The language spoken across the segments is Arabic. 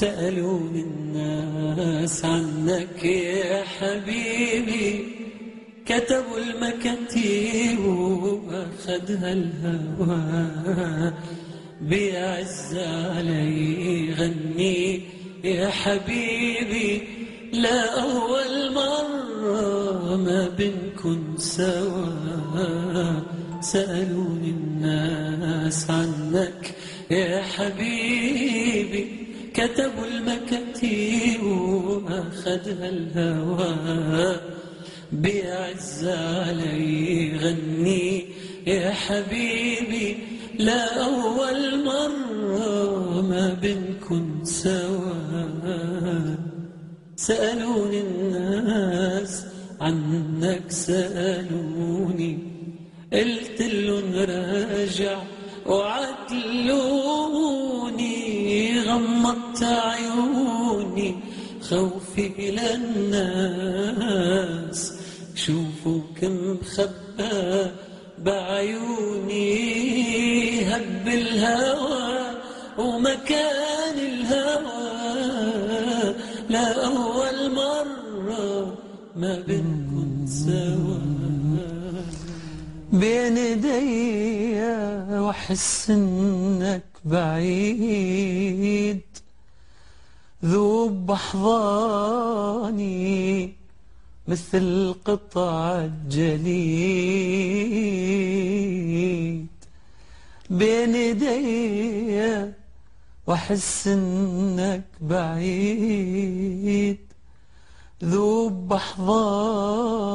سألوا الناس عنك يا حبيبي كتبوا المكاتيب وأخذها الهوى. بيعز علي غني يا حبيبي لا أول مرة ما بنكن سوا. سألوني الناس عنك يا حبيبي كتب المكاتيب واخذها الهوى بعز علي غني يا حبيبي لا أول مرة ما بنكن سوا. سألوني الناس عنك سألوني قلت لهم راجع وعدت غمضت عيوني خوفي للناس شوفوا كم خبى بعيوني. هب الهوى ومكان الهوى. لا أول مرة ما بنكون سوا. بين ايديا وأحس إنك بعيد. ذوب أحضاني مثل قطع الجليد. بين ايديا واحس إنك بعيد. ذوب احضاني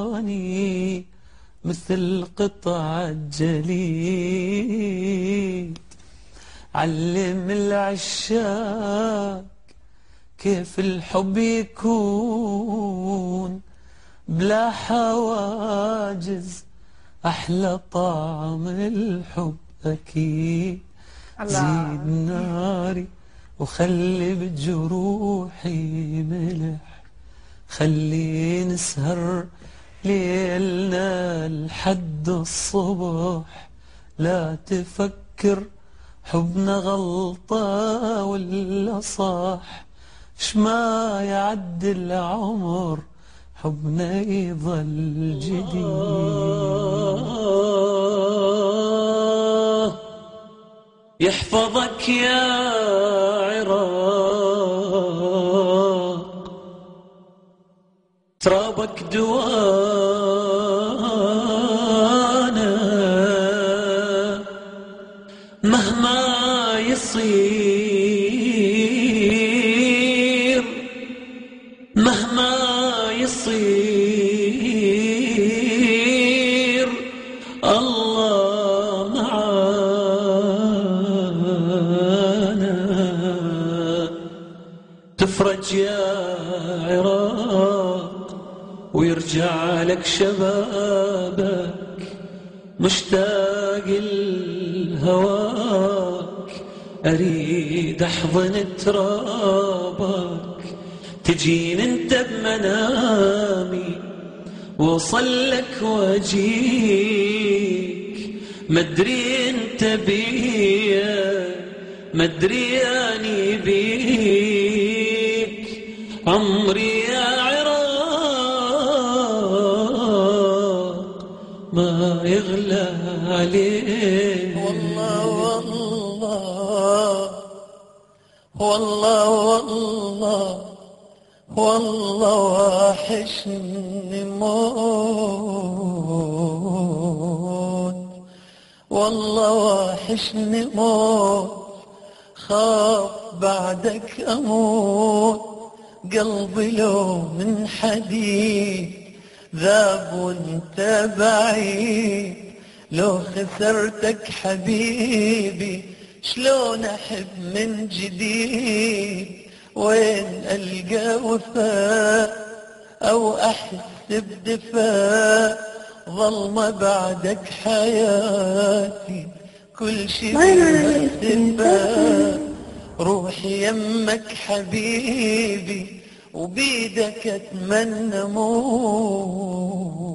مثل قطع الجليد. علم العشاق كيف الحب يكون بلا حواجز أحلى طعم الحب أكيد. زيد ناري وخلي بجروحي ملح. خلي نسهر ليلنا لحد الصبح. لا تفكر حبنا غلطة ولا صح شما يعد العمر حبنا يظل جديد يحفظك يا عراق ترابك دوار مهما يصير مهما يصير الله معانا. تفرج يا عراق ويرجع لك شبابك. مشتاق الهواك أريد أحضن ترابك. تجين أنت بمنامي وصل لك واجيك مدري أنت بيا مدري أني بيك. عمري يا إغلالي والله والله والله والله والله واحشني موت والله واحشني موت خاف بعدك أموت قلبي لو من حديد ذاب تبعي لو خسرتك حبيبي شلون احب من جديد وين القى وفاء أو احس بدفاء ظلمة بعدك حياتي كل شي بس روحي يمك حبيبي وبيدك أتمنى موت.